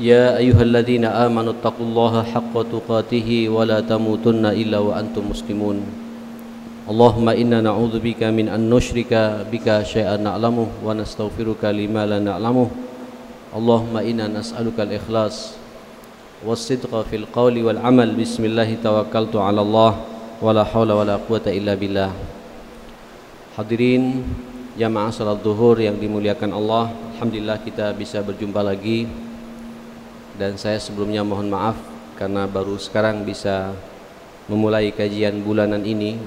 يا أيها الذين آمنوا اتقوا الله حق تقاته ولا تموتن إلا وأنتم مسلمون اللهم إنا نعوذ بك من أن نشرك بك شيئا نعلمه ونستغفرك لما لا نعلمه اللهم إنا نسألك الإخلاص والصدق في القول والعمل بسم الله توكلت على الله ولا حول ولا قوة إلا بالله Hadirin jamaah salat zuhur yang dimuliakan Allah Alhamdulillah kita bisa berjumpa lagi dan saya sebelumnya mohon maaf karena baru sekarang bisa memulai kajian bulanan ini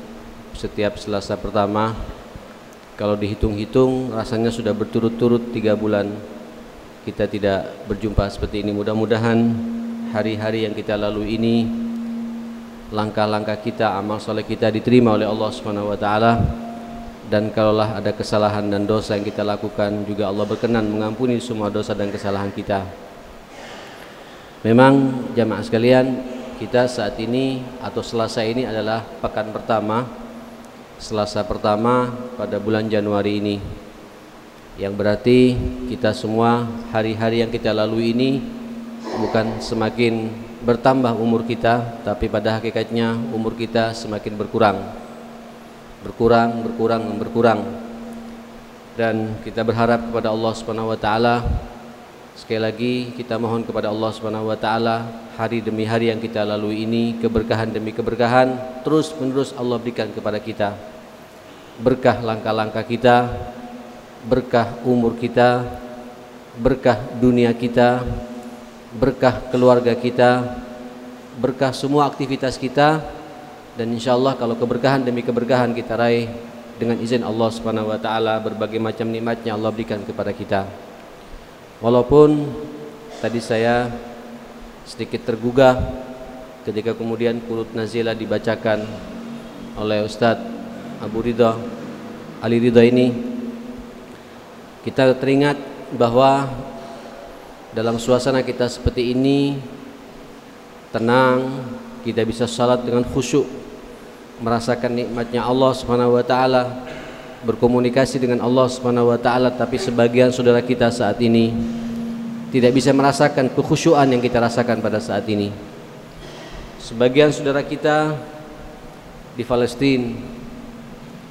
setiap Selasa pertama. Kalau dihitung-hitung rasanya sudah berturut-turut tiga bulan kita tidak berjumpa seperti ini. Mudah-mudahan hari-hari yang kita lalui ini langkah-langkah kita amal soleh kita diterima oleh Allah Subhanahu wa taala. Dan kalaulah ada kesalahan dan dosa yang kita lakukan juga Allah berkenan mengampuni semua dosa dan kesalahan kita Memang jamaah sekalian kita saat ini atau selasa ini adalah pekan pertama Selasa pertama pada bulan Januari ini. Yang berarti kita semua hari-hari yang kita lalui ini Bukan semakin bertambah umur kita Tapi pada hakikatnya umur kita semakin berkurang. Berkurang, berkurang, berkurang. Dan kita berharap kepada Allah Subhanahu Wa Sekali lagi kita mohon kepada Allah Subhanahu wa taala hari demi hari yang kita lalui ini keberkahan demi keberkahan terus menerus Allah berikan kepada kita. Berkah langkah-langkah kita, berkah umur kita, berkah dunia kita, berkah keluarga kita, berkah semua aktivitas kita dan insyaallah kalau keberkahan demi keberkahan kita raih dengan izin Allah Subhanahu wa taala berbagai macam nikmatnya Allah berikan kepada kita. Walaupun tadi saya sedikit tergugah ketika kemudian Kulut Nazila dibacakan oleh Ustadz Abu Ridha Ali Ridha ini kita teringat bahwa dalam suasana kita seperti ini tenang kita bisa salat dengan khusyuk merasakan nikmatnya Allah Subhanahu wa taala berkomunikasi dengan Allah Subhanahu wa taala tapi sebagian saudara kita saat ini tidak bisa merasakan kekhusyuan yang kita rasakan pada saat ini. Sebagian saudara kita di Palestina,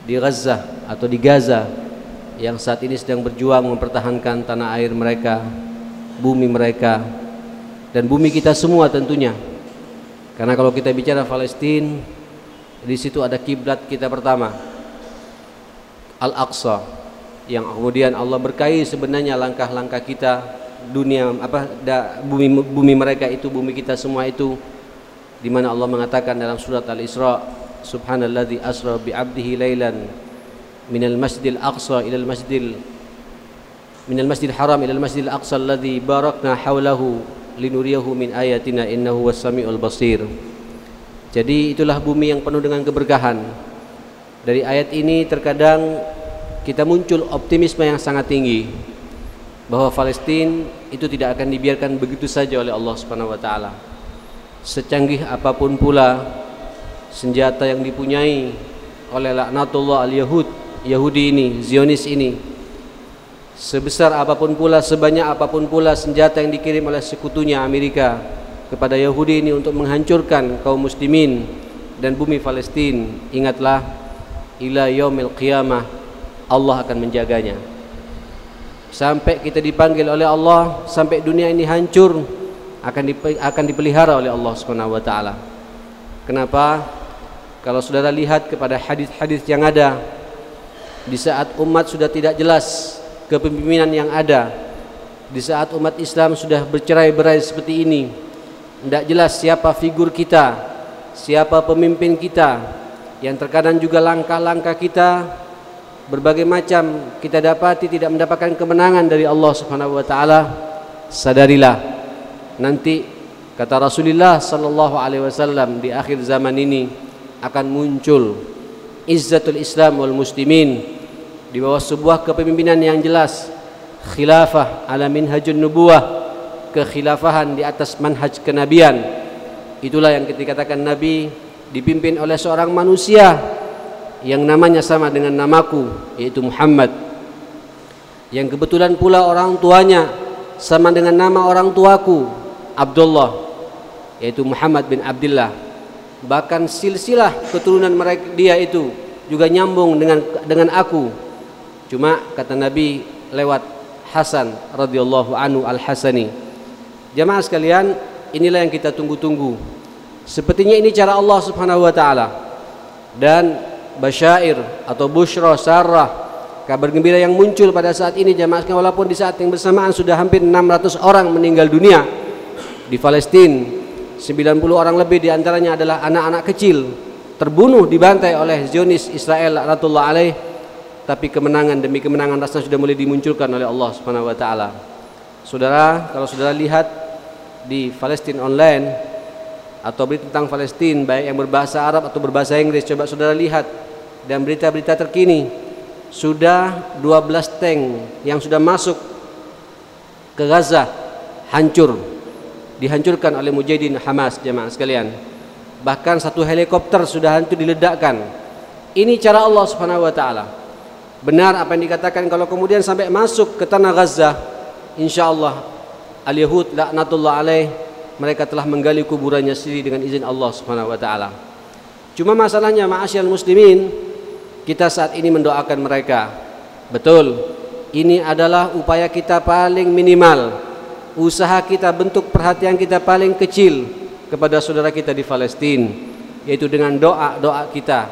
di Gaza atau di Gaza yang saat ini sedang berjuang mempertahankan tanah air mereka, bumi mereka dan bumi kita semua tentunya. Karena kalau kita bicara Palestina, di situ ada kiblat kita pertama, Al-Aqsa yang kemudian Allah berkahi sebenarnya langkah-langkah kita dunia apa da, bumi bumi mereka itu bumi kita semua itu di mana Allah mengatakan dalam surat Al-Isra subhanalladzi asra bi 'abdihi lailan minal masjidil aqsa ilal masjidil minal masjidil haram ilal masjidil aqsa alladzi barakna haulahu linuriyahu min ayatina innahu was-sami'ul basir. Jadi itulah bumi yang penuh dengan keberkahan dari ayat ini terkadang kita muncul optimisme yang sangat tinggi bahwa Palestina itu tidak akan dibiarkan begitu saja oleh Allah Subhanahu wa taala. Secanggih apa pun pula senjata yang dipunyai oleh laknatullah al-Yahud, Yahudi ini, Zionis ini. Sebesar apa pun pula, sebanyak apa pun pula senjata yang dikirim oleh sekutunya Amerika kepada Yahudi ini untuk menghancurkan kaum muslimin dan bumi Palestina, ingatlah ila yaumil qiyamah Allah akan menjaganya. Sampai kita dipanggil oleh Allah sampai dunia ini hancur akan akan dipelihara oleh Allah Subhanahu wa taala. Kenapa? Kalau saudara lihat kepada hadis-hadis yang ada di saat umat sudah tidak jelas kepemimpinan yang ada di saat umat Islam sudah bercerai-berai seperti ini tidak jelas siapa figur kita siapa pemimpin kita yang terkadang juga langkah-langkah kita berbagai macam kita dapati tidak mendapatkan kemenangan dari Allah Subhanahu wa taala. Sadarilah nanti kata Rasulullah sallallahu alaihi wasallam di akhir zaman ini akan muncul izzatul Islam wal muslimin di bawah sebuah kepemimpinan yang jelas khilafah ala minhajun nubuwah kekhilafahan di atas manhaj kenabian. Itulah yang dikatakan Nabi dipimpin oleh seorang manusia yang namanya sama dengan namaku yaitu Muhammad. Yang kebetulan pula orang tuanya sama dengan nama orang tuaku Abdullah yaitu Muhammad bin Abdullah bahkan silsilah keturunan mereka dia itu juga nyambung dengan dengan aku. Cuma kata Nabi lewat Hasan radhiyallahu anhu al Hasani jamaah sekalian inilah yang kita tunggu-tunggu sepertinya ini cara Allah subhanahu wa taala. Dan basyair atau bushra sarah kabar gembira yang muncul pada saat ini jamaah sekalian walaupun di saat yang bersamaan sudah hampir 600 orang meninggal dunia di Palestina 90 orang lebih di antaranya adalah anak-anak kecil terbunuh dibantai oleh Zionis Israel ratullah alaih. Tapi kemenangan demi kemenangan rasanya sudah mulai dimunculkan oleh Allah Subhanahu wa taala. Saudara, kalau saudara lihat di Palestina online atau berita tentang Palestina baik yang berbahasa Arab atau berbahasa Inggris. Coba saudara lihat dan berita-berita terkini. Sudah 12 tank yang sudah masuk ke Gaza hancur dihancurkan oleh mujahidin Hamas jemaah sekalian. Bahkan satu helikopter sudah hancur diledakkan. Ini cara Allah Subhanahu wa taala. Benar apa yang dikatakan kalau kemudian sampai masuk ke tanah Gaza insyaallah al-yahud laknatullah alaih mereka telah menggali kuburannya sendiri dengan izin Allah Subhanahu wa taala cuma masalahnya ma'asyiral muslimin kita saat ini mendoakan mereka. Betul. Ini adalah upaya kita paling minimal. Usaha kita bentuk perhatian kita paling kecil kepada saudara kita di Palestina yaitu dengan doa-doa kita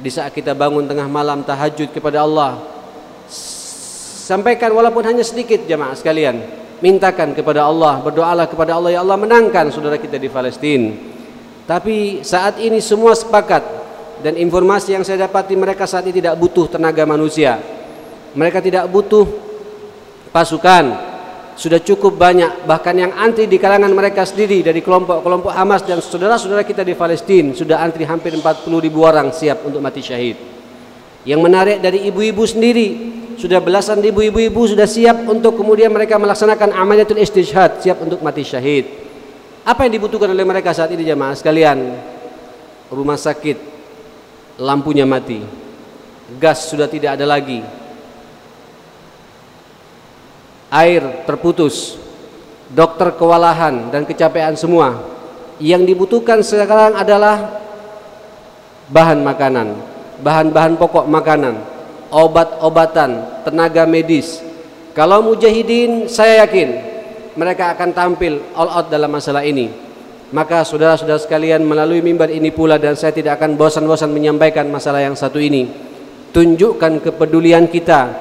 di saat kita bangun tengah malam tahajud kepada Allah sampaikan walaupun hanya sedikit jemaah sekalian mintakan kepada Allah berdoalah kepada Allah ya Allah menangkan saudara kita di Palestina tapi saat ini semua sepakat dan informasi yang saya dapati mereka saat ini tidak butuh tenaga manusia. Mereka tidak butuh pasukan. Sudah cukup banyak bahkan yang antri di kalangan mereka sendiri dari kelompok-kelompok Hamas dan saudara-saudara kita di Palestina sudah antri hampir 40 ribu orang siap untuk mati syahid. Yang menarik dari ibu-ibu sendiri sudah belasan ribu ibu-ibu sudah siap untuk kemudian mereka melaksanakan amaliatul istishhad siap untuk mati syahid. Apa yang dibutuhkan oleh mereka saat ini jemaah sekalian? Rumah sakit lampunya mati gas sudah tidak ada lagi air terputus dokter kewalahan dan kecapean semua. Yang dibutuhkan sekarang adalah bahan makanan bahan-bahan pokok makanan obat-obatan tenaga medis kalau mujahidin saya yakin mereka akan tampil all out dalam masalah ini maka saudara-saudara sekalian melalui mimbar ini pula dan saya tidak akan bosan-bosan menyampaikan masalah yang satu ini. Tunjukkan kepedulian kita,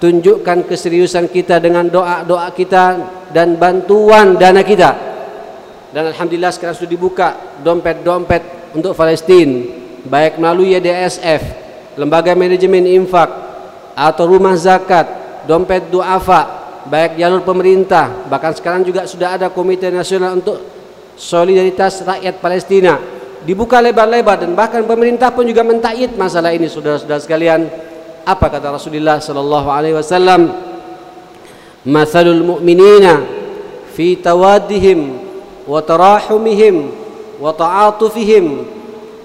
tunjukkan keseriusan kita dengan doa-doa kita dan bantuan dana kita. Dan alhamdulillah sekarang sudah dibuka dompet-dompet untuk Palestina baik melalui YDSF, lembaga manajemen infak atau rumah zakat, dompet duafa, baik jalur pemerintah, bahkan sekarang juga sudah ada komite nasional untuk solidaritas rakyat Palestina. Dibuka lebar-lebar dan bahkan pemerintah pun juga mentakyid masalah ini saudara-saudara sekalian. Apa kata Rasulullah sallallahu alaihi wasallam? Mathalul mu'minina fi tawaddihim wa tarahumihim wa ta'atufihim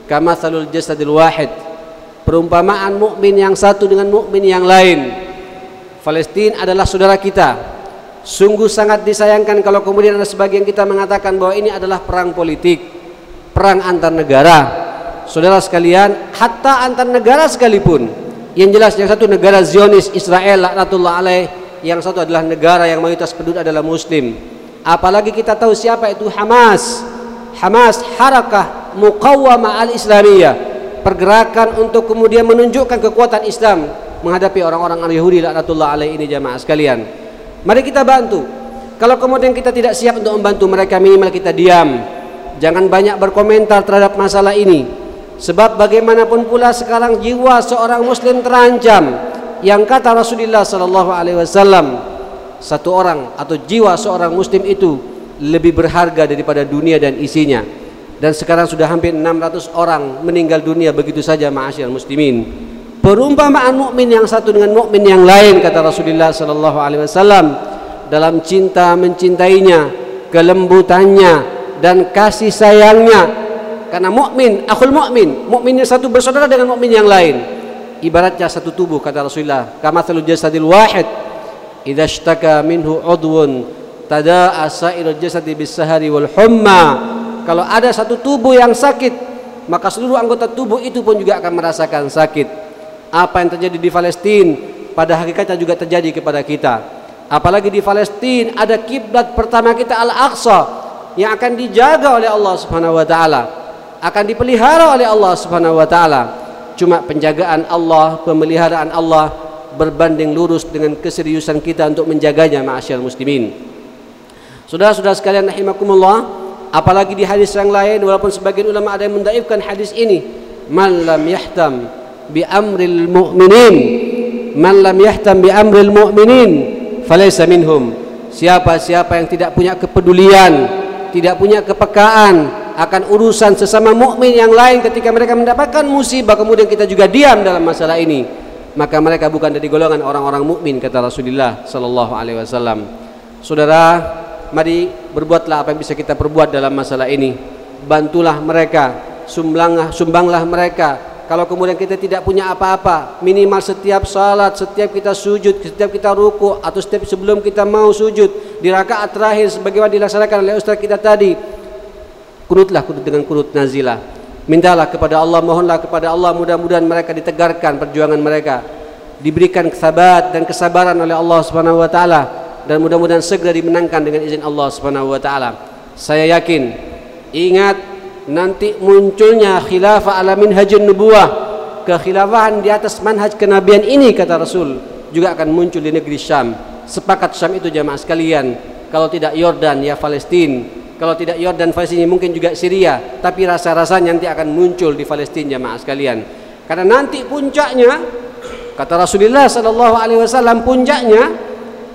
kamathalul jasadil wahid perumpamaan mukmin yang satu dengan mukmin yang lain Palestina adalah saudara kita Sungguh sangat disayangkan kalau kemudian ada sebagian kita mengatakan bahwa ini adalah perang politik, perang antar negara. Saudara sekalian, hatta antar negara sekalipun, yang jelas yang satu negara Zionis Israel laknatullah alaih, yang satu adalah negara yang mayoritas penduduk adalah muslim. Apalagi kita tahu siapa itu Hamas. Hamas harakah muqawwamah al-islamiyah, pergerakan untuk kemudian menunjukkan kekuatan Islam menghadapi orang-orang Yahudi laknatullah alaih ini jamaah sekalian. Mari kita bantu. Kalau kemudian kita tidak siap untuk membantu mereka minimal kita diam. Jangan banyak berkomentar terhadap masalah ini. Sebab bagaimanapun pula sekarang jiwa seorang muslim terancam. Yang kata Rasulullah sallallahu alaihi wasallam, satu orang atau jiwa seorang muslim itu lebih berharga daripada dunia dan isinya. Dan sekarang sudah hampir 600 orang meninggal dunia begitu saja ma'asyiral muslimin perumpamaan mukmin yang satu dengan mukmin yang lain kata Rasulullah sallallahu alaihi wasallam dalam cinta mencintainya, kelembutannya dan kasih sayangnya. Karena mukmin, akhul mukmin, mukmin yang satu bersaudara dengan mukmin yang lain. Ibaratnya satu tubuh kata Rasulullah, kama jasadil wahid. idza minhu udwun tada'a sa'irul jasadi bis-sahari wal humma kalau ada satu tubuh yang sakit maka seluruh anggota tubuh itu pun juga akan merasakan sakit. Apa yang terjadi di Palestina pada hakikatnya juga terjadi kepada kita. Apalagi di Palestina ada kiblat pertama kita Al-Aqsa yang akan dijaga oleh Allah Subhanahu wa taala. Akan dipelihara oleh Allah Subhanahu wa taala. Cuma penjagaan Allah pemeliharaan Allah berbanding lurus dengan keseriusan kita untuk menjaganya ma'asyar muslimin. Saudara-saudara sekalian rahimakumullah apalagi di hadis yang lain walaupun sebagian ulama ada yang mendaifkan hadis ini. Man lam yahtam bi amril mu'minin. Man lam yahtam bi amril mu'minin falaysa minhum. Siapa-siapa yang tidak punya kepedulian tidak punya kepekaan akan urusan sesama mukmin yang lain ketika mereka mendapatkan musibah kemudian kita juga diam dalam masalah ini. Maka mereka bukan dari golongan orang-orang mukmin kata Rasulullah sallallahu alaihi wasallam. Saudara mari berbuatlah apa yang bisa kita perbuat dalam masalah ini. Bantulah mereka sumbanglah sumbanglah mereka. Kalau kemudian kita tidak punya apa-apa minimal setiap salat setiap kita sujud setiap kita ruku atau setiap sebelum kita mau sujud di rakaat terakhir sebagaimana dilaksanakan oleh ustaz kita tadi kunutlah kunut dengan kunut nazilah. Mintalah kepada Allah mohonlah kepada Allah mudah-mudahan mereka ditegarkan perjuangan mereka. Diberikan kesabaran dan kesabaran oleh Allah Subhanahu wa taala dan mudah-mudahan segera dimenangkan dengan izin Allah Subhanahu wa taala. Saya yakin ingat nanti munculnya khilafah ala minhajun nubuwah kekhilafahan di atas manhaj kenabian ini kata Rasul juga akan muncul di negeri Syam. Sepakat Syam itu jamaah sekalian kalau tidak Yordan ya Palestina kalau tidak Yordan Palestina mungkin juga Syria. Tapi rasa-rasanya nanti akan muncul di Palestina jemaah sekalian. Karena nanti puncaknya kata Rasulullah sallallahu alaihi wasallam puncaknya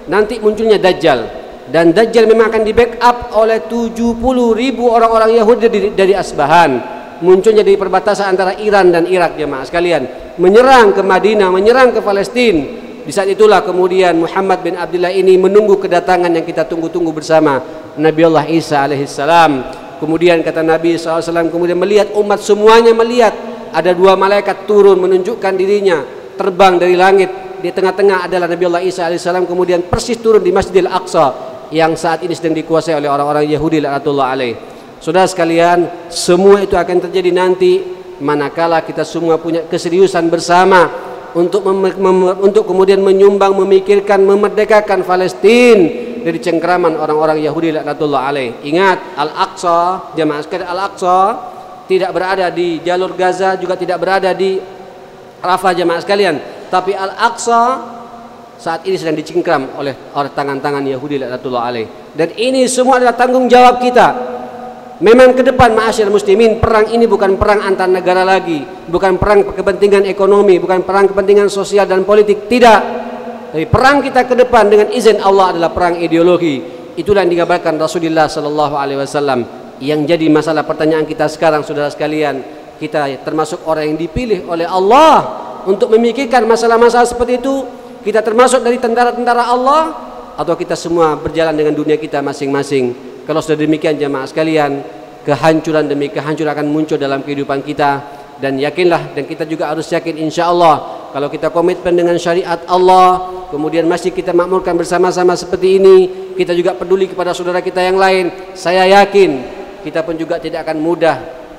nanti munculnya Dajjal. Dan Dajjal memang akan di backup oleh 70 ribu orang-orang Yahudi dari, dari Asbahan. Munculnya di perbatasan antara Iran dan Irak jemaah sekalian. Menyerang ke Madinah menyerang ke Palestina di saat itulah kemudian Muhammad bin Abdullah ini menunggu kedatangan yang kita tunggu-tunggu bersama. Nabi Allah Isa alaihissalam. Kemudian kata Nabi SAW kemudian melihat umat semuanya melihat ada dua malaikat turun menunjukkan dirinya terbang dari langit di tengah-tengah adalah Nabi Allah Isa alaihissalam kemudian persis turun di Masjidil Aqsa yang saat ini sedang dikuasai oleh orang-orang Yahudi laknatullah alaih. Saudara sekalian, semua itu akan terjadi nanti manakala kita semua punya keseriusan bersama untuk untuk kemudian menyumbang memikirkan memerdekakan Palestina dari cengkraman orang-orang Yahudi laknatullah alaih. Ingat Al-Aqsa, jemaah sekalian Al-Aqsa tidak berada di jalur Gaza juga tidak berada di Rafah jemaah sekalian, tapi Al-Aqsa saat ini sedang dicengkram oleh oleh tangan-tangan Yahudi laknatullah alaih. Dan ini semua adalah tanggung jawab kita. Memang ke depan ma'asyir muslimin perang ini bukan perang antar negara lagi, bukan perang kepentingan ekonomi, bukan perang kepentingan sosial dan politik, tidak. Tapi perang kita ke depan dengan izin Allah adalah perang ideologi. Itulah yang digambarkan Rasulullah sallallahu alaihi wasallam. Yang jadi masalah pertanyaan kita sekarang saudara sekalian, kita termasuk orang yang dipilih oleh Allah untuk memikirkan masalah-masalah seperti itu. Kita termasuk dari tentara-tentara Allah atau kita semua berjalan dengan dunia kita masing-masing. Kalau sudah demikian jemaah sekalian, kehancuran demi kehancuran akan muncul dalam kehidupan kita dan yakinlah dan kita juga harus yakin insya Allah kalau kita komitmen dengan syariat Allah kemudian masih kita makmurkan bersama-sama seperti ini kita juga peduli kepada saudara kita yang lain saya yakin kita pun juga tidak akan mudah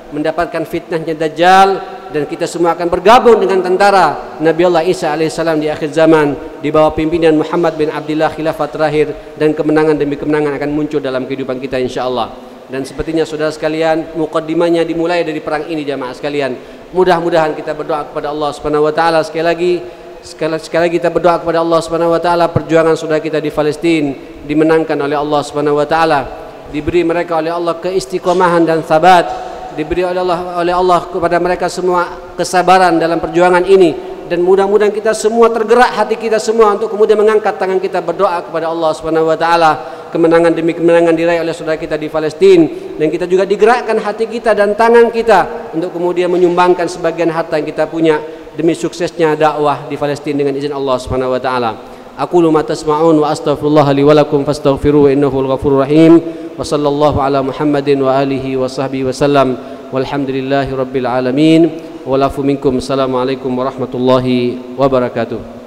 mendapatkan fitnahnya Dajjal dan kita semua akan bergabung dengan tentara Nabi Allah Isa alaihissalam di akhir zaman di bawah pimpinan Muhammad bin Abdullah khilafah terakhir dan kemenangan demi kemenangan akan muncul dalam kehidupan kita insyaallah. Dan sepertinya saudara sekalian mukaddimahnya dimulai dari perang ini jamaah sekalian. Mudah-mudahan kita berdoa kepada Allah Subhanahu wa taala. Sekali lagi sekali, sekali lagi kita berdoa kepada Allah Subhanahu wa taala. Perjuangan saudara kita di Palestina dimenangkan oleh Allah Subhanahu wa taala. Diberi mereka oleh Allah keistiqomahan dan sabat diberi oleh Allah oleh Allah kepada mereka semua kesabaran dalam perjuangan ini. Dan mudah-mudahan kita semua tergerak hati kita semua untuk kemudian mengangkat tangan kita berdoa kepada Allah Subhanahu wa taala. Kemenangan demi kemenangan diraih oleh saudara kita di Palestina dan kita juga digerakkan hati kita dan tangan kita untuk kemudian menyumbangkan sebagian harta yang kita punya demi suksesnya dakwah di Palestina dengan izin Allah Subhanahu wa taala. أقول ما تسمعون وأستغفر الله لي ولكم فاستغفروه إنه الغفور الرحيم وصلى الله على محمد وآله وصحبه وسلم والحمد لله رب العالمين والعفو منكم السلام عليكم ورحمة الله وبركاته